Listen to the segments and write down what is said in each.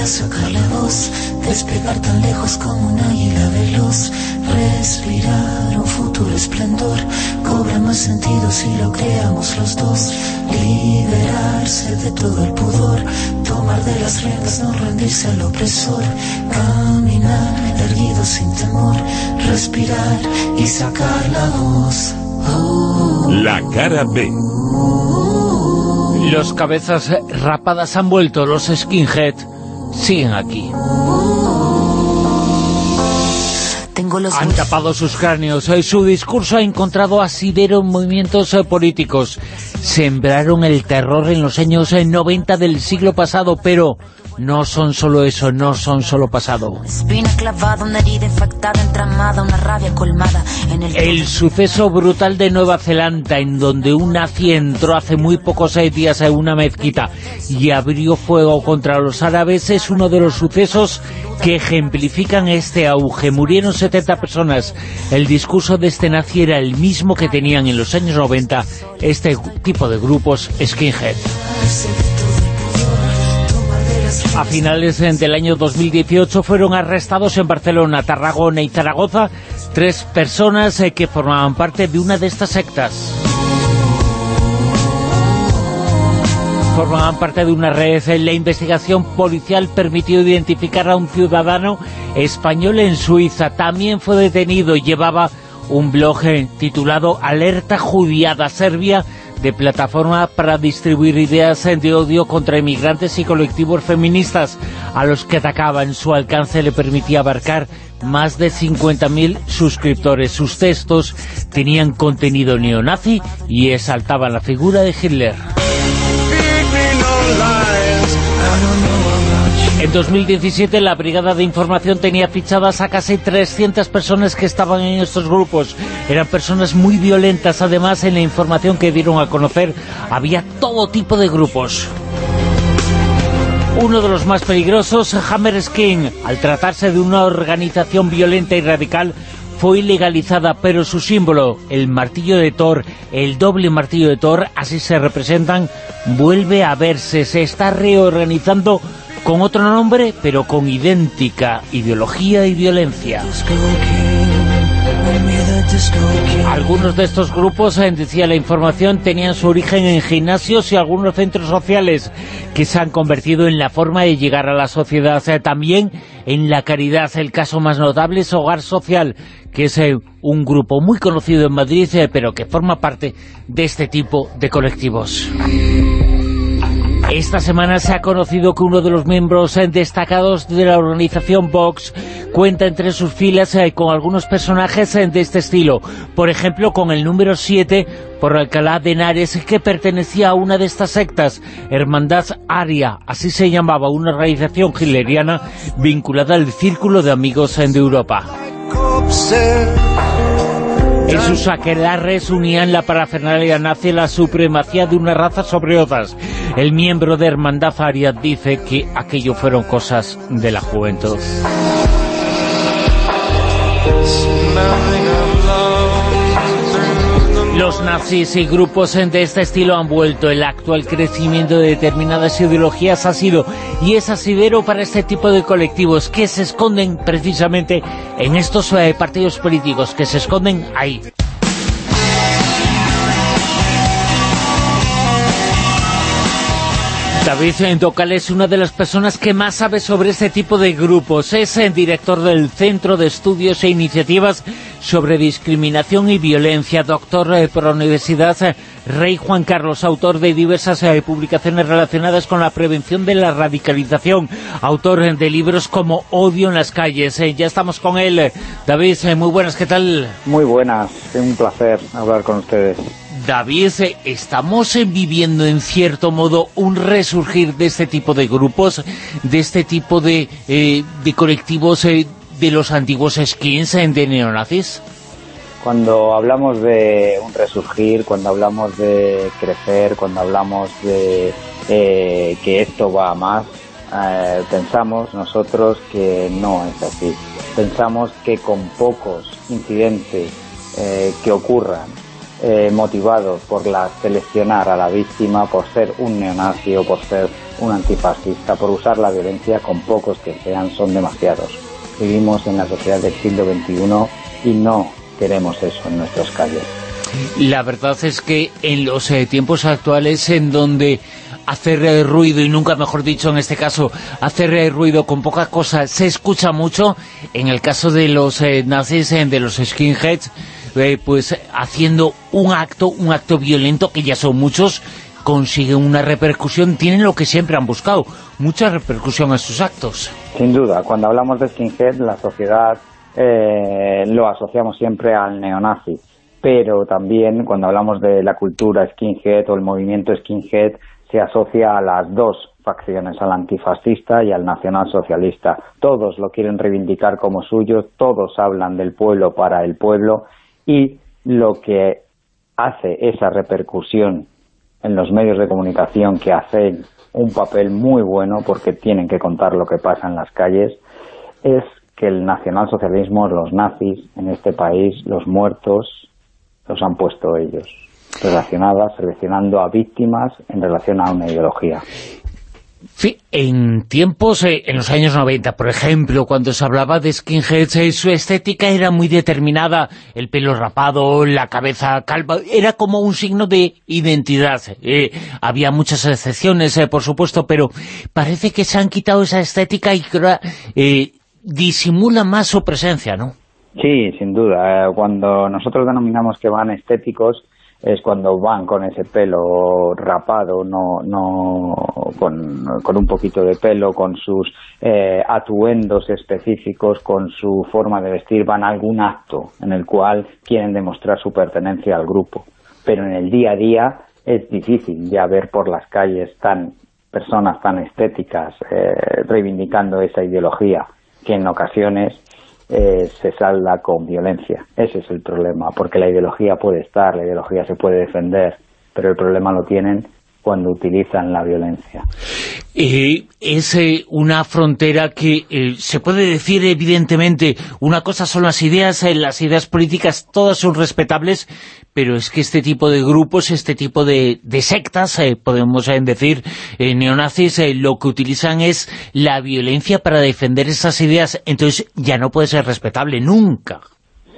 para sacarle voz, despegar tan lejos como un águila veloz, respirar un futuro esplendor, cobra más sentido si lo creamos los dos, liberarse de todo el pudor, tomar de las riendas, no rendirse al opresor, caminar erguido sin temor, respirar y sacar la voz. La cara B. Los cabezas rapadas han vuelto, los skinhead siguen aquí. Han tapado sus cráneos. Eh, su discurso ha encontrado asidero en movimientos eh, políticos. Sembraron el terror en los años 90 eh, del siglo pasado, pero no son solo eso, no son solo pasado. El suceso brutal de Nueva Zelanda, en donde un nazi entró hace muy pocos días en una mezquita y abrió fuego contra los árabes, es uno de los sucesos que ejemplifican este auge. Murieron 70 personas. El discurso de este nazi era el mismo que tenían en los años 90 este tipo de grupos skinhead. A finales del año 2018 fueron arrestados en Barcelona, Tarragona y Zaragoza tres personas eh, que formaban parte de una de estas sectas. Formaban parte de una red. La investigación policial permitió identificar a un ciudadano español en Suiza. También fue detenido y llevaba un blog eh, titulado Alerta Judiada Serbia de plataforma para distribuir ideas de odio contra inmigrantes y colectivos feministas a los que atacaba en su alcance le permitía abarcar más de 50.000 suscriptores. Sus textos tenían contenido neonazi y exaltaban la figura de Hitler. En 2017 la Brigada de Información tenía fichadas a casi 300 personas que estaban en estos grupos. Eran personas muy violentas, además en la información que dieron a conocer había todo tipo de grupos. Uno de los más peligrosos, Hammer Skin, al tratarse de una organización violenta y radical, fue ilegalizada, pero su símbolo, el martillo de Thor, el doble martillo de Thor, así se representan, vuelve a verse, se está reorganizando con otro nombre, pero con idéntica ideología y violencia. Algunos de estos grupos, eh, decía la información, tenían su origen en gimnasios y algunos centros sociales que se han convertido en la forma de llegar a la sociedad. Eh, también en la caridad, el caso más notable es Hogar Social, que es eh, un grupo muy conocido en Madrid, pero que forma parte de este tipo de colectivos. Esta semana se ha conocido que uno de los miembros eh, destacados de la organización Vox cuenta entre sus filas eh, con algunos personajes eh, de este estilo. Por ejemplo, con el número 7 por Alcalá de Henares, que pertenecía a una de estas sectas, Hermandad Aria, así se llamaba, una organización hileriana vinculada al Círculo de Amigos de Europa. En sus aquelarres unían la parafernalia nace la supremacía de una raza sobre otras. El miembro de Hermandad Aria dice que aquello fueron cosas de la juventud. Los nazis y grupos de este estilo han vuelto. El actual crecimiento de determinadas ideologías ha sido y es asidero para este tipo de colectivos que se esconden precisamente en estos eh, partidos políticos, que se esconden ahí. David Docal es una de las personas que más sabe sobre este tipo de grupos. Es el director del Centro de Estudios e Iniciativas sobre Discriminación y Violencia, doctor eh, por la Universidad eh, Rey Juan Carlos, autor de diversas eh, publicaciones relacionadas con la prevención de la radicalización, autor de libros como Odio en las calles. ya estamos con él. David, muy buenas, ¿qué tal? Muy buenas, es un placer hablar con ustedes. David, estamos viviendo en cierto modo un resurgir de este tipo de grupos, de este tipo de, de colectivos de los antiguos skins de neonazis? Cuando hablamos de un resurgir, cuando hablamos de crecer, cuando hablamos de eh, que esto va a más, pensamos nosotros que no es así. Pensamos que con pocos incidentes que ocurran eh, motivados por la seleccionar a la víctima por ser un neonazi o por ser un antifascista por usar la violencia con pocos que sean, son demasiados. Vivimos en la sociedad del siglo XXI y no queremos eso en nuestras calles. La verdad es que en los eh, tiempos actuales en donde hacer eh, ruido, y nunca mejor dicho en este caso, hacer eh, ruido con poca cosa se escucha mucho, en el caso de los nazis, de los skinheads, pues haciendo un acto, un acto violento, que ya son muchos, consiguen una repercusión, tienen lo que siempre han buscado, mucha repercusión a sus actos. Sin duda, cuando hablamos de skinhead, la sociedad lo asociamos siempre al neonazi pero también cuando hablamos de la cultura skinhead o el movimiento skinhead se asocia a las dos facciones, al antifascista y al nacionalsocialista. Todos lo quieren reivindicar como suyo, todos hablan del pueblo para el pueblo y lo que hace esa repercusión en los medios de comunicación que hacen un papel muy bueno porque tienen que contar lo que pasa en las calles es que el nacionalsocialismo, los nazis en este país, los muertos, los han puesto ellos, relacionadas, seleccionando a víctimas en relación a una ideología. En tiempos, eh, en los años 90, por ejemplo, cuando se hablaba de skinheads, eh, su estética era muy determinada, el pelo rapado, la cabeza calva, era como un signo de identidad. Eh, había muchas excepciones, por supuesto, pero parece que se han quitado esa estética y que disimula más su presencia, ¿no? Sí, sin duda. Eh, cuando nosotros denominamos que van estéticos es cuando van con ese pelo rapado, no, no con, con un poquito de pelo, con sus eh, atuendos específicos, con su forma de vestir, van a algún acto en el cual quieren demostrar su pertenencia al grupo. Pero en el día a día es difícil ya ver por las calles tan personas tan estéticas eh, reivindicando esa ideología que en ocasiones eh, se salda con violencia. Ese es el problema, porque la ideología puede estar, la ideología se puede defender, pero el problema lo tienen cuando utilizan la violencia. Eh, es eh, una frontera que eh, se puede decir evidentemente, una cosa son las ideas, las ideas políticas todas son respetables, pero es que este tipo de grupos, este tipo de, sectas, podemos decir, neonazis, lo que utilizan es la violencia para defender esas ideas, entonces ya no puede ser respetable nunca.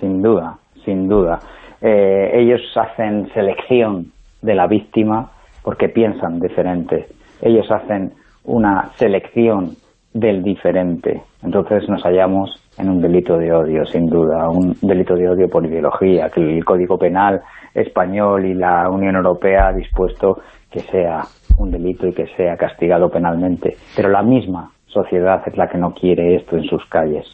Sin duda, sin duda. ellos hacen selección de la víctima porque piensan diferente. Ellos hacen una selección del diferente. Entonces nos hallamos en un delito de odio, sin duda, un delito de odio por ideología, que el Código Penal español y la Unión Europea ha dispuesto que sea un delito y que sea castigado penalmente. Pero la misma sociedad es la que no quiere esto en sus calles.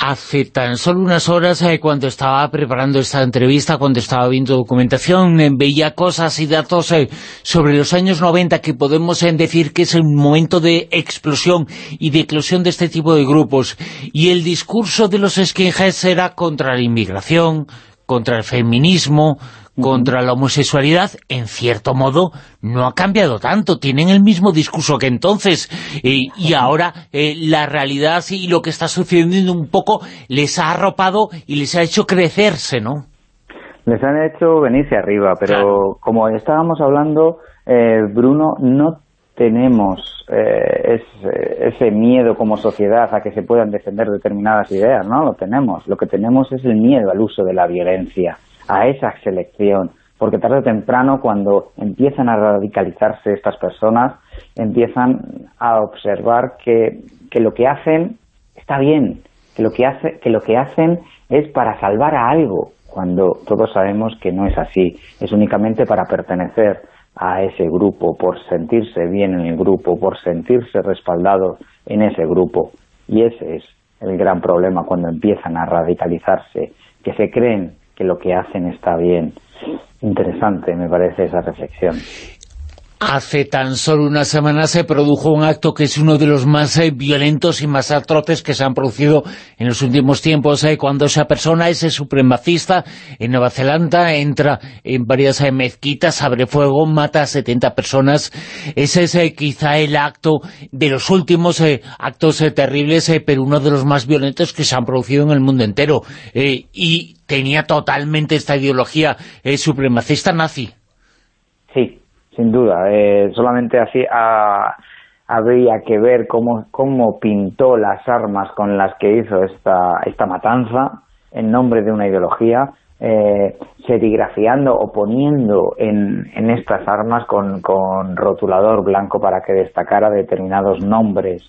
Hace tan solo unas horas, eh, cuando estaba preparando esta entrevista, cuando estaba viendo documentación, eh, veía cosas y datos eh, sobre los años 90 que podemos decir que es un momento de explosión y de eclosión de este tipo de grupos. Y el discurso de los skinheads era contra la inmigración, contra el feminismo, contra la homosexualidad, en cierto modo, no ha cambiado tanto. Tienen el mismo discurso que entonces. y ahora eh, la realidad y lo que está sucediendo un poco les ha arropado y les ha hecho crecerse, ¿no? Les han hecho venirse arriba, pero como estábamos hablando, eh, Bruno, no tenemos eh, ese miedo como sociedad a que se puedan defender determinadas ideas, no lo tenemos. Lo que tenemos es el miedo al uso de la violencia a esa selección, porque tarde o temprano cuando empiezan a radicalizarse estas personas, empiezan a observar que, que lo que hacen está bien, que lo que, hace, que lo que hacen es para salvar a algo, cuando todos sabemos que no es así, es únicamente para pertenecer a ese grupo, por sentirse bien en el grupo, por sentirse respaldado en ese grupo. Y ese es el gran problema cuando empiezan a radicalizarse, que se creen que lo que hacen está bien. Interesante me parece esa reflexión. Hace tan solo una semana se produjo un acto que es uno de los más eh, violentos y más atroces que se han producido en los últimos tiempos, eh, cuando esa persona, ese supremacista en Nueva Zelanda, entra en varias eh, mezquitas, abre fuego, mata a 70 personas. Ese es quizá el acto de los últimos actos terribles, pero uno de los más violentos que se han producido en el mundo entero. y tenía totalmente esta ideología supremacista nazi. Sí, sin duda. Eh, solamente así habría que ver cómo, pintó las armas con las que hizo esta, esta matanza en nombre de una ideología, eh, serigrafiando o poniendo en, en estas armas con, con rotulador blanco para que destacara determinados nombres,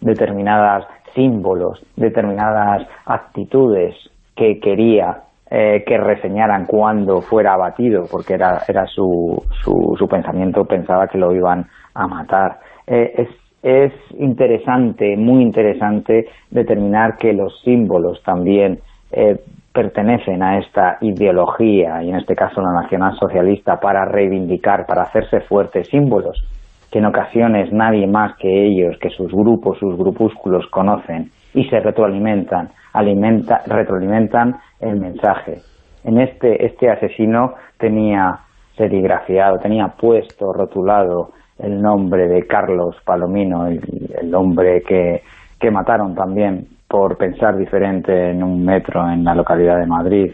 determinadas símbolos, determinadas actitudes que quería eh, que reseñaran cuando fuera abatido, porque era, era su, su, su pensamiento, pensaba que lo iban a matar. Eh, es, es interesante, muy interesante, determinar que los símbolos también eh, pertenecen a esta ideología, y en este caso la nacional socialista, para reivindicar, para hacerse fuertes símbolos que en ocasiones nadie más que ellos, que sus grupos, sus grupúsculos conocen y se retroalimentan, alimenta, retroalimentan el mensaje. En este, este asesino tenía serigrafiado, tenía puesto, rotulado el nombre de Carlos Palomino, el, hombre que, que mataron también por pensar diferente en un metro en la localidad de Madrid.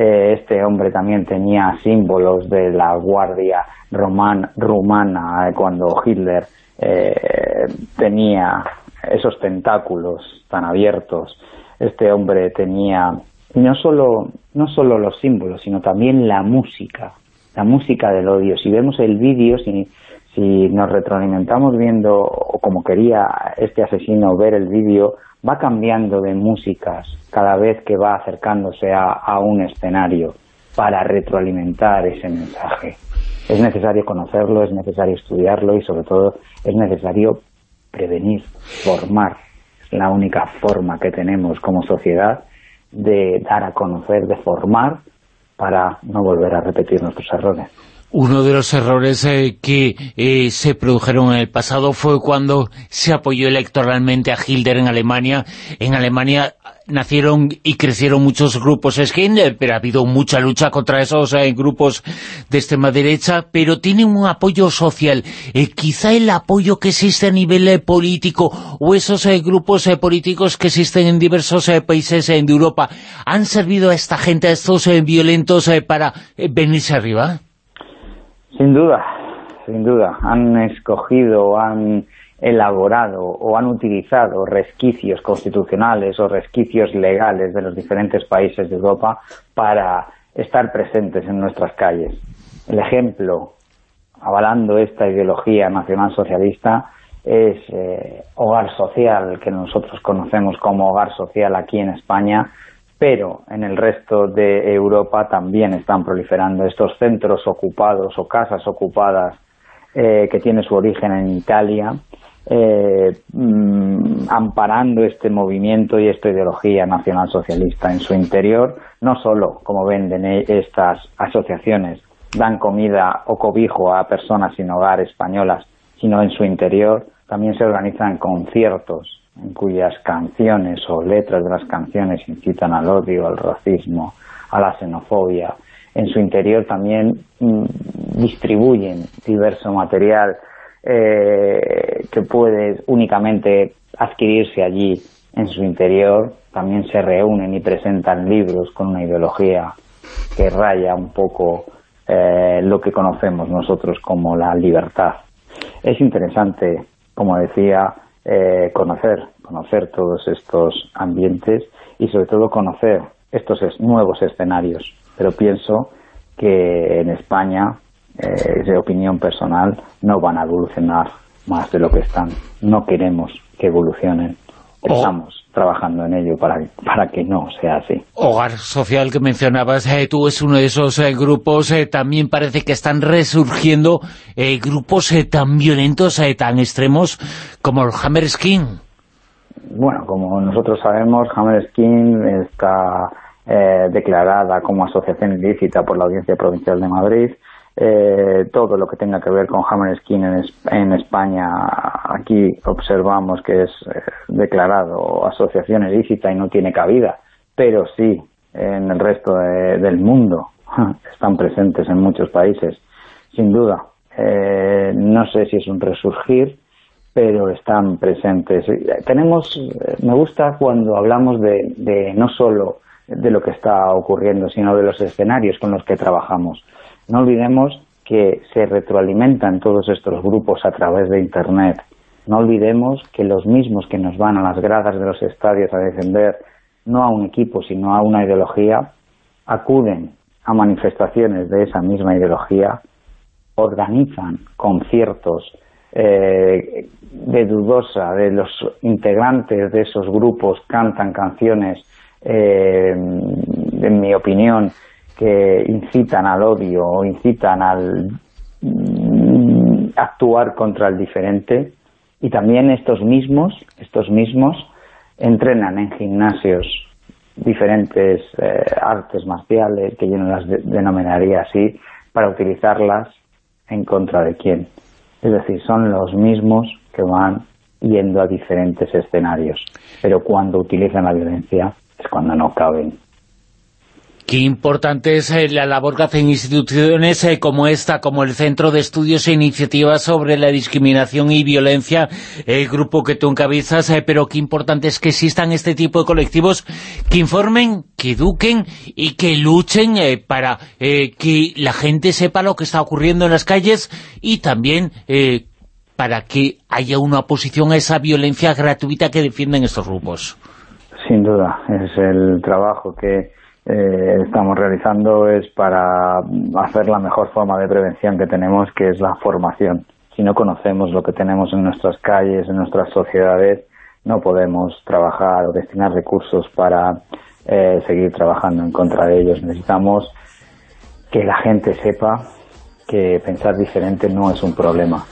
Eh, este hombre también tenía símbolos de la guardia roman, rumana eh, cuando Hitler eh, tenía esos tentáculos tan abiertos. Este hombre tenía no solo, no solo los símbolos, sino también la música, la música del odio. Si vemos el vídeo, si, si nos retroalimentamos viendo, o como quería este asesino ver el vídeo, va cambiando de músicas cada vez que va acercándose a, a un escenario para retroalimentar ese mensaje. Es necesario conocerlo, es necesario estudiarlo y sobre todo es necesario prevenir, formar. Es la única forma que tenemos como sociedad de dar a conocer, de formar para no volver a repetir nuestros errores. Uno de los errores eh, que eh, se produjeron en el pasado fue cuando se apoyó electoralmente a Hitler en Alemania. En Alemania nacieron y crecieron muchos grupos skin, eh, pero ha habido mucha lucha contra esos grupos de extrema derecha, pero tienen un apoyo social. quizá el apoyo que existe a nivel político o esos grupos políticos que existen en diversos países de Europa han servido a esta gente, a estos violentos, para venirse arriba. Sin duda, sin duda. Han escogido, han elaborado o han utilizado resquicios constitucionales o resquicios legales de los diferentes países de Europa para estar presentes en nuestras calles. El ejemplo, avalando esta ideología nacional socialista, es eh, Hogar Social, que nosotros conocemos como Hogar Social aquí en España, pero en el resto de Europa también están proliferando estos centros ocupados o casas ocupadas eh, que tienen su origen en Italia, eh, mm, amparando este movimiento y esta ideología nacional socialista en su interior, no solo, como venden e-, estas asociaciones, dan comida o cobijo a personas sin hogar españolas, sino en su interior también se organizan conciertos cuyas canciones o letras de las canciones incitan al odio, al racismo, a la xenofobia. En su interior también mm, distribuyen diverso material eh, que puede únicamente adquirirse allí en su interior. También se reúnen y presentan libros con una ideología que raya un poco eh, lo que conocemos nosotros como la libertad. Es interesante, como decía, eh, conocer, conocer todos estos ambientes y sobre todo conocer estos nuevos escenarios. Pero pienso que en España, eh, de opinión personal, no van a evolucionar más de lo que están. No queremos que evolucionen. Oh. Estamos trabajando en ello para, para que no sea así. Hogar Social que mencionabas, eh, tú es uno de esos eh, grupos, eh, también parece que están resurgiendo grupos tan violentos, tan extremos como el Hammer Skin. Bueno, como nosotros sabemos, Hammer Skin está declarada como asociación ilícita por la Audiencia Provincial de Madrid, eh, todo lo que tenga que ver con Hammer Skin en, España, aquí observamos que es eh, declarado asociación ilícita y no tiene cabida, pero sí en el resto del mundo están presentes en muchos países, sin duda. Eh, no sé si es un resurgir, pero están presentes. Tenemos, me gusta cuando hablamos de, de no solo de lo que está ocurriendo, sino de los escenarios con los que trabajamos no olvidemos que se retroalimentan todos estos grupos a través de Internet. No olvidemos que los mismos que nos van a las gradas de los estadios a defender no a un equipo, sino a una ideología, acuden a manifestaciones de esa misma ideología, organizan conciertos eh, de dudosa, de los integrantes de esos grupos cantan canciones, eh, en mi opinión, que incitan al odio o incitan al mm, actuar contra el diferente y también estos mismos, estos mismos entrenan en gimnasios diferentes eh, artes marciales, que yo no las denominaría así, para utilizarlas en contra de quién. Es decir, son los mismos que van yendo a diferentes escenarios, pero cuando utilizan la violencia es cuando no caben Qué importante es eh, la labor que hacen instituciones eh, como esta, como el Centro de Estudios e Iniciativas sobre la Discriminación y Violencia, el grupo que tú encabezas, eh, pero qué importante es que existan este tipo de colectivos que informen, que eduquen y que luchen para que la gente sepa lo que está ocurriendo en las calles y también para que haya una oposición a esa violencia gratuita que defienden estos grupos. Sin duda, es el trabajo que eh, estamos realizando es para hacer la mejor forma de prevención que tenemos, que es la formación. Si no conocemos lo que tenemos en nuestras calles, en nuestras sociedades, no podemos trabajar o destinar recursos para eh, seguir trabajando en contra de ellos. Necesitamos que la gente sepa que pensar diferente no es un problema,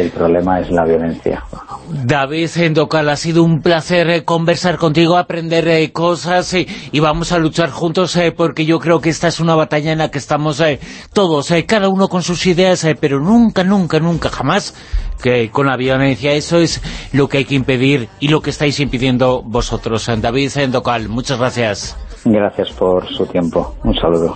el problema es la violencia. David Endocal, ha sido un placer eh, conversar contigo, aprender eh, cosas eh, y vamos a luchar juntos porque yo creo que esta es una batalla en la que estamos todos, cada uno con sus ideas, pero nunca, nunca, nunca, jamás que con la violencia. Eso es lo que hay que impedir y lo que estáis impidiendo vosotros. David Endocal, muchas gracias. Gracias por su tiempo. Un saludo.